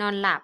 นอนหลับ